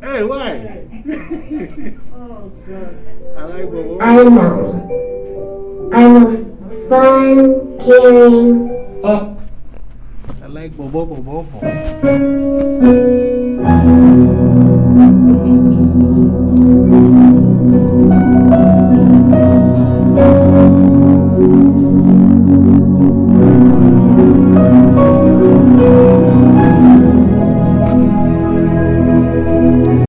Hey, why? Oh, God. I like Bobo. I'm Molly. I'm a fun, caring, and I like Bobo Bobo. Bobo.